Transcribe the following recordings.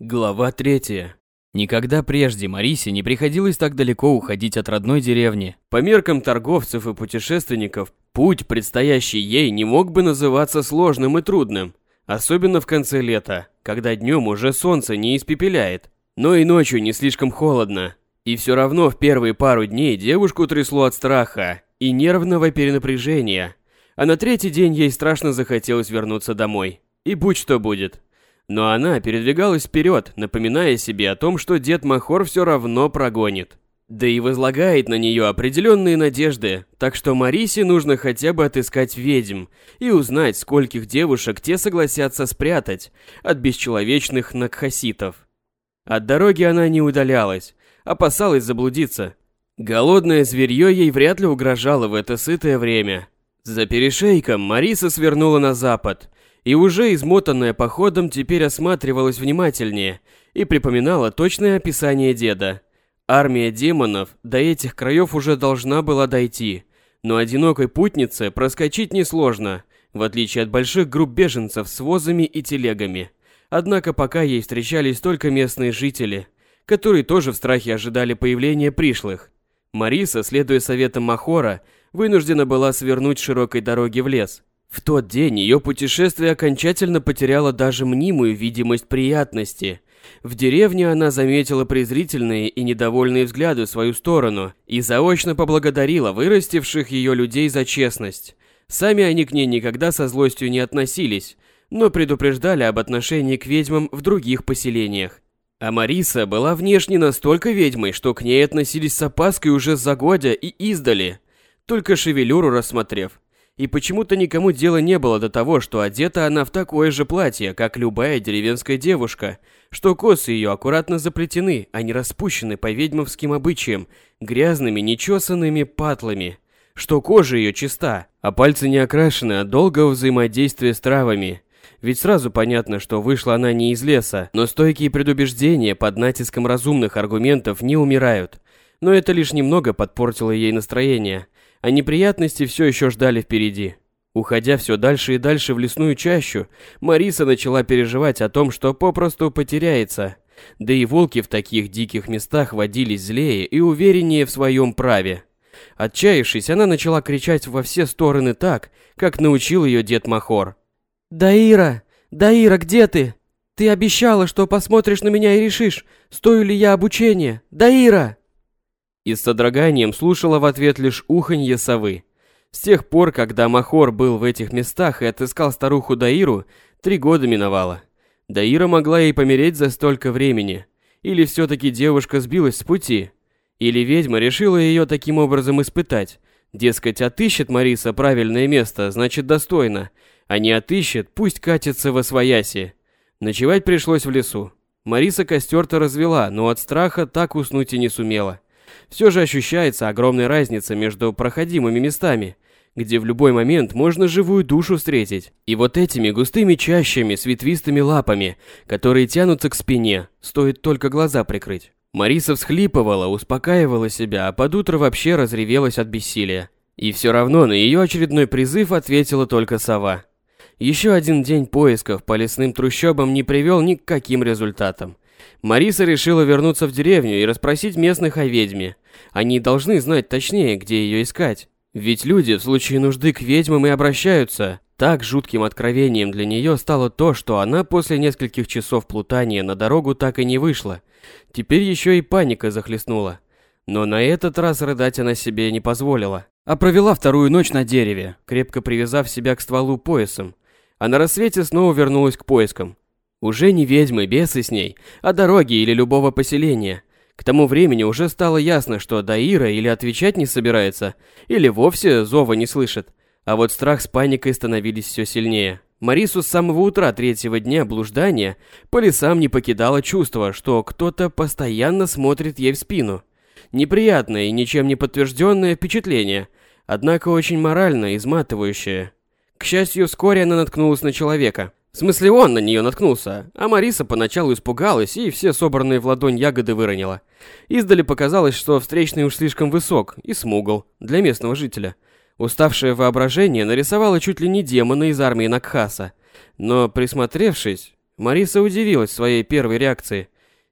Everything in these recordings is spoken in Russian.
Глава третья. Никогда прежде Марисе не приходилось так далеко уходить от родной деревни. По меркам торговцев и путешественников, путь, предстоящий ей, не мог бы называться сложным и трудным. Особенно в конце лета, когда днем уже солнце не испепеляет, но и ночью не слишком холодно. И все равно в первые пару дней девушку трясло от страха и нервного перенапряжения. А на третий день ей страшно захотелось вернуться домой. И будь что будет. Но она передвигалась вперед, напоминая себе о том, что дед Махор все равно прогонит. Да и возлагает на нее определенные надежды, так что Марисе нужно хотя бы отыскать ведьм и узнать, скольких девушек те согласятся спрятать от бесчеловечных накхаситов. От дороги она не удалялась, опасалась заблудиться. Голодное зверье ей вряд ли угрожало в это сытое время. За перешейком Мариса свернула на запад, и уже измотанная походом теперь осматривалась внимательнее и припоминала точное описание деда – Армия демонов до этих краев уже должна была дойти, но одинокой путнице проскочить несложно, в отличие от больших групп беженцев с возами и телегами. Однако пока ей встречались только местные жители, которые тоже в страхе ожидали появления пришлых. Мариса, следуя советам Махора, вынуждена была свернуть широкой дороги в лес. В тот день ее путешествие окончательно потеряло даже мнимую видимость приятности – в деревне она заметила презрительные и недовольные взгляды в свою сторону и заочно поблагодарила вырастивших ее людей за честность. Сами они к ней никогда со злостью не относились, но предупреждали об отношении к ведьмам в других поселениях. А Мариса была внешне настолько ведьмой, что к ней относились с опаской уже за годя и издали, только шевелюру рассмотрев. И почему-то никому дела не было до того, что одета она в такое же платье, как любая деревенская девушка, что косы ее аккуратно заплетены, а не распущены по ведьмовским обычаям, грязными, нечесанными патлами, что кожа ее чиста, а пальцы не окрашены от долгого взаимодействия с травами. Ведь сразу понятно, что вышла она не из леса, но стойкие предубеждения под натиском разумных аргументов не умирают. Но это лишь немного подпортило ей настроение – а неприятности все еще ждали впереди. Уходя все дальше и дальше в лесную чащу, Мариса начала переживать о том, что попросту потеряется. Да и волки в таких диких местах водились злее и увереннее в своем праве. Отчаявшись, она начала кричать во все стороны так, как научил ее дед Махор. «Даира! Даира, где ты? Ты обещала, что посмотришь на меня и решишь, стою ли я обучения. Даира!» И с содроганием слушала в ответ лишь уханье совы. С тех пор, когда Махор был в этих местах и отыскал старуху Даиру, три года миновало. Даира могла ей помереть за столько времени. Или все-таки девушка сбилась с пути. Или ведьма решила ее таким образом испытать. Дескать, отыщет Мариса правильное место, значит достойно. А не отыщет, пусть катится во свояси. Ночевать пришлось в лесу. Мариса костер-то развела, но от страха так уснуть и не сумела все же ощущается огромная разница между проходимыми местами, где в любой момент можно живую душу встретить, и вот этими густыми чащами с ветвистыми лапами, которые тянутся к спине, стоит только глаза прикрыть. Мариса всхлипывала, успокаивала себя, а под утро вообще разревелась от бессилия. И все равно на ее очередной призыв ответила только сова. Еще один день поисков по лесным трущобам не привел ни к каким результатам. Мариса решила вернуться в деревню и расспросить местных о ведьме. Они должны знать точнее, где ее искать. Ведь люди в случае нужды к ведьмам и обращаются. Так жутким откровением для нее стало то, что она после нескольких часов плутания на дорогу так и не вышла. Теперь еще и паника захлестнула. Но на этот раз рыдать она себе не позволила, а провела вторую ночь на дереве, крепко привязав себя к стволу поясом. А на рассвете снова вернулась к поискам. Уже не ведьмы, бесы с ней, а дороги или любого поселения. К тому времени уже стало ясно, что Даира или отвечать не собирается, или вовсе зова не слышит. А вот страх с паникой становились все сильнее. Марису с самого утра третьего дня блуждания по лесам не покидало чувство, что кто-то постоянно смотрит ей в спину. Неприятное и ничем не подтвержденное впечатление, однако очень морально изматывающее. К счастью, вскоре она наткнулась на человека – в смысле он на нее наткнулся, а Мариса поначалу испугалась и все собранные в ладонь ягоды выронила. Издали показалось, что встречный уж слишком высок и смугл для местного жителя. Уставшее воображение нарисовало чуть ли не демона из армии Накхаса. Но присмотревшись, Мариса удивилась своей первой реакции.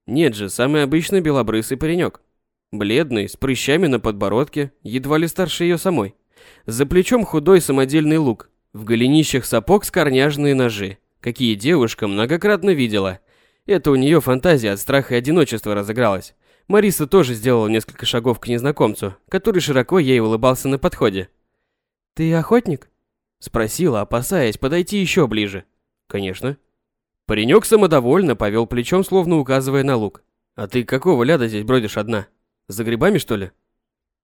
Нет же, самый обычный белобрысый паренек. Бледный, с прыщами на подбородке, едва ли старше ее самой. За плечом худой самодельный лук, в голенищах сапог скорняжные ножи, какие девушка многократно видела. Это у нее фантазия от страха и одиночества разыгралась. Мариса тоже сделала несколько шагов к незнакомцу, который широко ей улыбался на подходе. «Ты охотник?» Спросила, опасаясь подойти еще ближе. «Конечно». Паренек самодовольно повел плечом, словно указывая на лук. «А ты какого ляда здесь бродишь одна? За грибами, что ли?»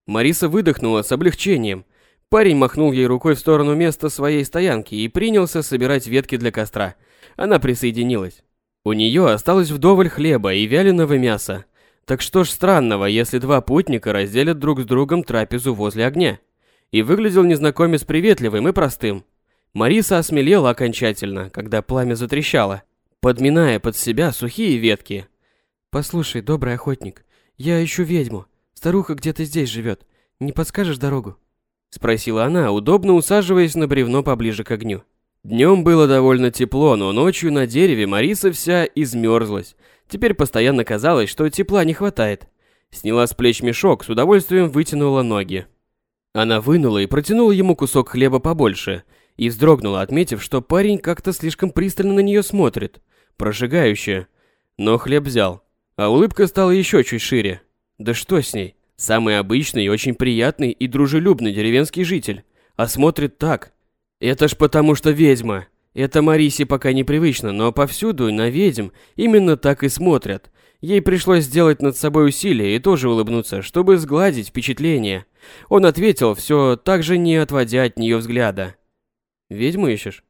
Мариса выдохнула с облегчением. Парень махнул ей рукой в сторону места своей стоянки и принялся собирать ветки для костра. Она присоединилась. У нее осталось вдоволь хлеба и вяленого мяса. Так что ж странного, если два путника разделят друг с другом трапезу возле огня? И выглядел незнакомец приветливым и простым. Мариса осмелела окончательно, когда пламя затрещало, подминая под себя сухие ветки. «Послушай, добрый охотник, я ищу ведьму. Старуха где-то здесь живет. Не подскажешь дорогу?» Спросила она, удобно усаживаясь на бревно поближе к огню. Днем было довольно тепло, но ночью на дереве Мариса вся измерзлась. Теперь постоянно казалось, что тепла не хватает. Сняла с плеч мешок, с удовольствием вытянула ноги. Она вынула и протянула ему кусок хлеба побольше, и вздрогнула, отметив, что парень как-то слишком пристально на нее смотрит, прожигающе. Но хлеб взял, а улыбка стала еще чуть шире. Да что с ней? Самый обычный и очень приятный и дружелюбный деревенский житель. А смотрит так. Это ж потому что ведьма. Это Марисе пока непривычно, но повсюду на ведьм именно так и смотрят. Ей пришлось сделать над собой усилие и тоже улыбнуться, чтобы сгладить впечатление. Он ответил, все так же не отводя от нее взгляда. «Ведьму ищешь?»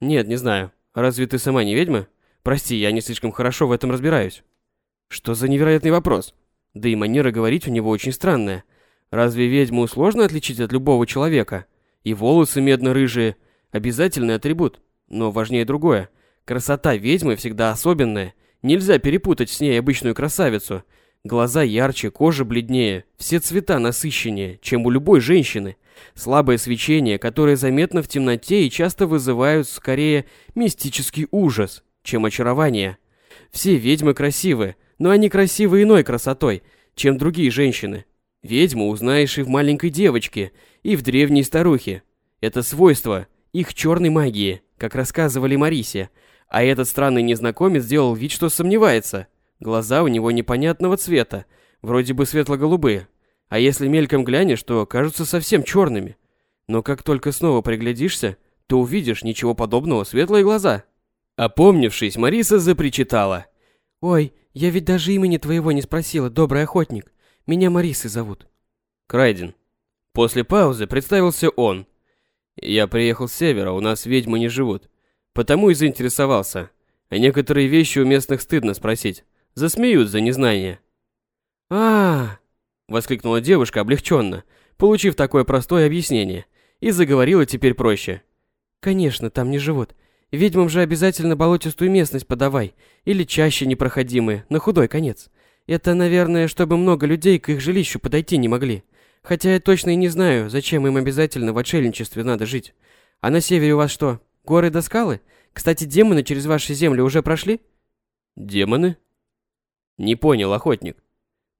«Нет, не знаю. Разве ты сама не ведьма? Прости, я не слишком хорошо в этом разбираюсь». Что за невероятный вопрос? Да и манера говорить у него очень странная. Разве ведьму сложно отличить от любого человека? И волосы медно-рыжие – обязательный атрибут. Но важнее другое. Красота ведьмы всегда особенная. Нельзя перепутать с ней обычную красавицу. Глаза ярче, кожа бледнее, все цвета насыщеннее, чем у любой женщины. Слабое свечение, которое заметно в темноте и часто вызывают скорее мистический ужас, чем очарование. Все ведьмы красивы, но они красивы иной красотой, чем другие женщины. Ведьму узнаешь и в маленькой девочке, и в древней старухе. Это свойство их черной магии, как рассказывали Марисе. А этот странный незнакомец сделал вид, что сомневается. Глаза у него непонятного цвета, вроде бы светло-голубые. А если мельком глянешь, то кажутся совсем черными. Но как только снова приглядишься, то увидишь ничего подобного светлые глаза. Опомнившись, Мариса запричитала. «Ой, я ведь даже имени твоего не спросила, добрый охотник. Меня Марисой зовут. Крайден. После паузы представился он. Я приехал с севера, у нас ведьмы не живут. Потому и заинтересовался. А некоторые вещи у местных стыдно спросить. Засмеют за незнание. -а воскликнула девушка облегченно, получив такое простое объяснение, и заговорила теперь проще. «Конечно, там не живут. Ведьмам же обязательно болотистую местность подавай, или чаще непроходимые, на худой конец. Это, наверное, чтобы много людей к их жилищу подойти не могли. Хотя я точно и не знаю, зачем им обязательно в отшельничестве надо жить. А на севере у вас что, горы до скалы? Кстати, демоны через ваши земли уже прошли? Демоны? Не понял, охотник.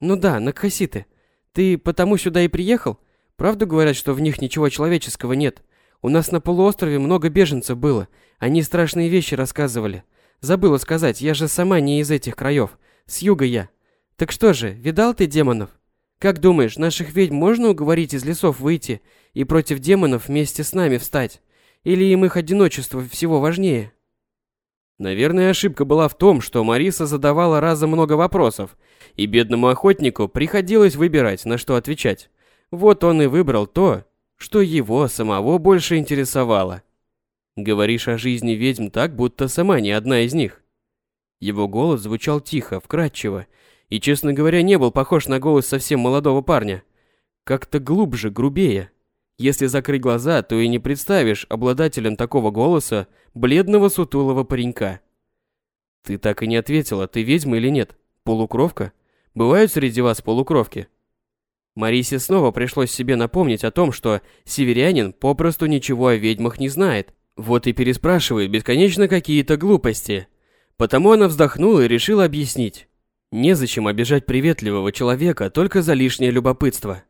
Ну да, на Кхаситы. Ты потому сюда и приехал? Правду говорят, что в них ничего человеческого нет? У нас на полуострове много беженцев было. Они страшные вещи рассказывали. Забыла сказать, я же сама не из этих краев. С юга я. Так что же, видал ты демонов? Как думаешь, наших ведьм можно уговорить из лесов выйти и против демонов вместе с нами встать? Или им их одиночество всего важнее? Наверное, ошибка была в том, что Мариса задавала разом много вопросов, и бедному охотнику приходилось выбирать, на что отвечать. Вот он и выбрал то, что его самого больше интересовало. Говоришь о жизни ведьм так, будто сама не одна из них. Его голос звучал тихо, вкрадчиво, и, честно говоря, не был похож на голос совсем молодого парня. Как-то глубже, грубее. Если закрыть глаза, то и не представишь обладателем такого голоса бледного сутулого паренька. Ты так и не ответила, ты ведьма или нет? Полукровка? Бывают среди вас полукровки? Марисе снова пришлось себе напомнить о том, что северянин попросту ничего о ведьмах не знает. Вот и переспрашивает бесконечно какие-то глупости. Потому она вздохнула и решила объяснить. Незачем обижать приветливого человека только за лишнее любопытство.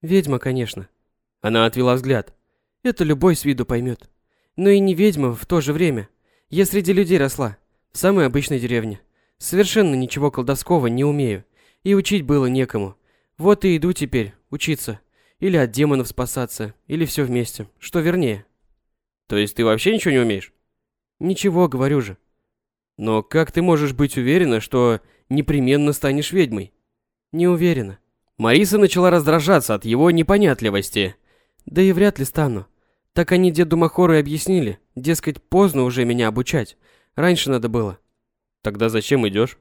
Ведьма, конечно. Она отвела взгляд. Это любой с виду поймет. Но и не ведьма в то же время. Я среди людей росла, в самой обычной деревне. Совершенно ничего колдовского не умею. И учить было некому. Вот и иду теперь учиться. Или от демонов спасаться, или все вместе. Что вернее. То есть ты вообще ничего не умеешь? Ничего, говорю же. Но как ты можешь быть уверена, что непременно станешь ведьмой? Не уверена. Мариса начала раздражаться от его непонятливости. Да и вряд ли стану. Так они деду Махору и объяснили. Дескать, поздно уже меня обучать. Раньше надо было. Тогда зачем идешь?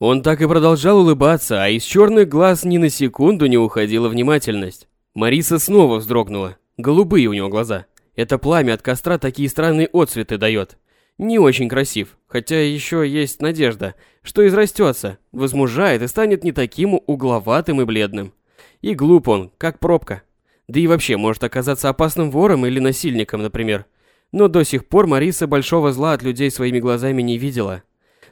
Он так и продолжал улыбаться, а из черных глаз ни на секунду не уходила внимательность. Мариса снова вздрогнула. Голубые у него глаза. Это пламя от костра такие странные отцветы дает. Не очень красив, хотя еще есть надежда, что израстется, возмужает и станет не таким угловатым и бледным. И глуп он, как пробка. Да и вообще может оказаться опасным вором или насильником, например. Но до сих пор Мариса большого зла от людей своими глазами не видела.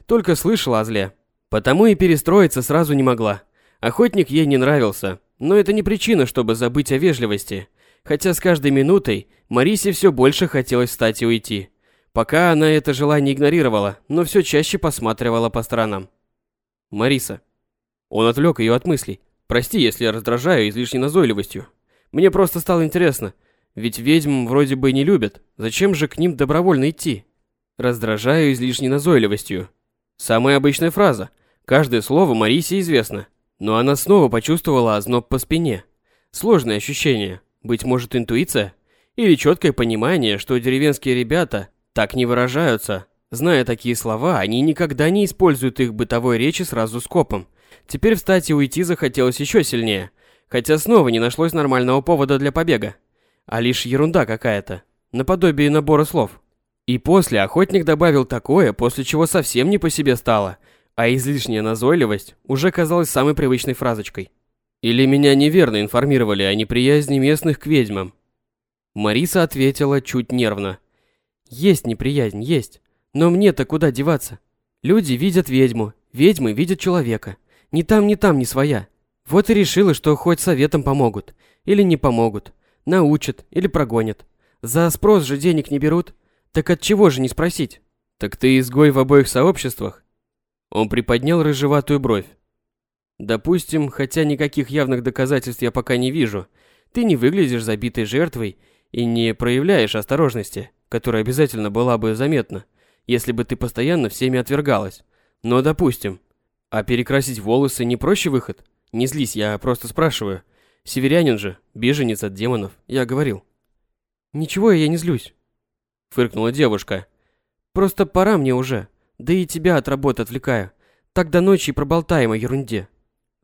Только слышала о зле. Потому и перестроиться сразу не могла. Охотник ей не нравился, но это не причина, чтобы забыть о вежливости. Хотя с каждой минутой Марисе все больше хотелось встать и уйти. Пока она это желание игнорировала, но все чаще посматривала по сторонам. «Мариса». Он отвлек ее от мыслей. «Прости, если я раздражаю излишней назойливостью. Мне просто стало интересно, ведь ведьм вроде бы не любят. Зачем же к ним добровольно идти?» «Раздражаю излишней назойливостью». Самая обычная фраза. Каждое слово Марисе известно. Но она снова почувствовала озноб по спине. Сложное ощущение. Быть может, интуиция? Или четкое понимание, что деревенские ребята так не выражаются. Зная такие слова, они никогда не используют их бытовой речи сразу скопом. Теперь встать и уйти захотелось еще сильнее. Хотя снова не нашлось нормального повода для побега. А лишь ерунда какая-то. Наподобие набора слов. И после охотник добавил такое, после чего совсем не по себе стало – а излишняя назойливость уже казалась самой привычной фразочкой. Или меня неверно информировали о неприязни местных к ведьмам? Мариса ответила чуть нервно. Есть неприязнь, есть. Но мне-то куда деваться? Люди видят ведьму, ведьмы видят человека. Ни там, ни там не своя. Вот и решила, что хоть советом помогут. Или не помогут. Научат или прогонят. За спрос же денег не берут. Так от чего же не спросить? Так ты изгой в обоих сообществах? Он приподнял рыжеватую бровь. Допустим, хотя никаких явных доказательств я пока не вижу, ты не выглядишь забитой жертвой и не проявляешь осторожности, которая обязательно была бы заметна, если бы ты постоянно всеми отвергалась. Но допустим. А перекрасить волосы не проще выход? Не злись, я просто спрашиваю. Северянин же, беженец от демонов, я говорил. Ничего, я не злюсь. Фыркнула девушка. Просто пора мне уже. Да и тебя от работы отвлекаю. Так до ночи проболтаем о ерунде.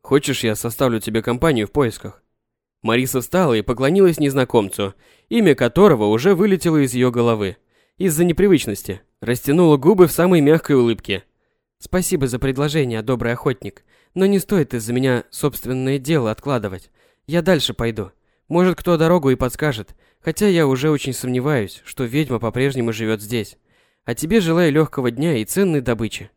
Хочешь, я составлю тебе компанию в поисках? Мариса встала и поклонилась незнакомцу, имя которого уже вылетело из ее головы. Из-за непривычности. Растянула губы в самой мягкой улыбке. Спасибо за предложение, добрый охотник. Но не стоит из-за меня собственное дело откладывать. Я дальше пойду. Может, кто дорогу и подскажет. Хотя я уже очень сомневаюсь, что ведьма по-прежнему живет здесь. А тебе желаю легкого дня и ценной добычи.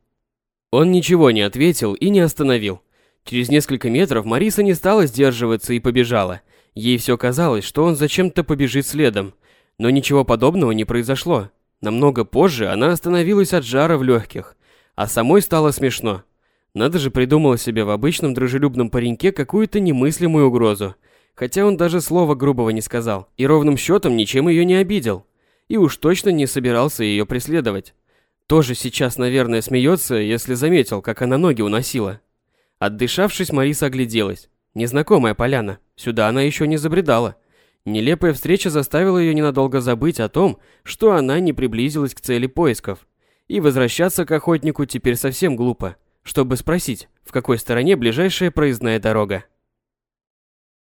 Он ничего не ответил и не остановил. Через несколько метров Мариса не стала сдерживаться и побежала. Ей все казалось, что он зачем-то побежит следом. Но ничего подобного не произошло. Намного позже она остановилась от жара в легких. А самой стало смешно. Надо же придумала себе в обычном дружелюбном пареньке какую-то немыслимую угрозу. Хотя он даже слова грубого не сказал. И ровным счетом ничем ее не обидел и уж точно не собирался ее преследовать. Тоже сейчас, наверное, смеется, если заметил, как она ноги уносила. Отдышавшись, Мариса огляделась. Незнакомая поляна. Сюда она еще не забредала. Нелепая встреча заставила ее ненадолго забыть о том, что она не приблизилась к цели поисков. И возвращаться к охотнику теперь совсем глупо, чтобы спросить, в какой стороне ближайшая проездная дорога.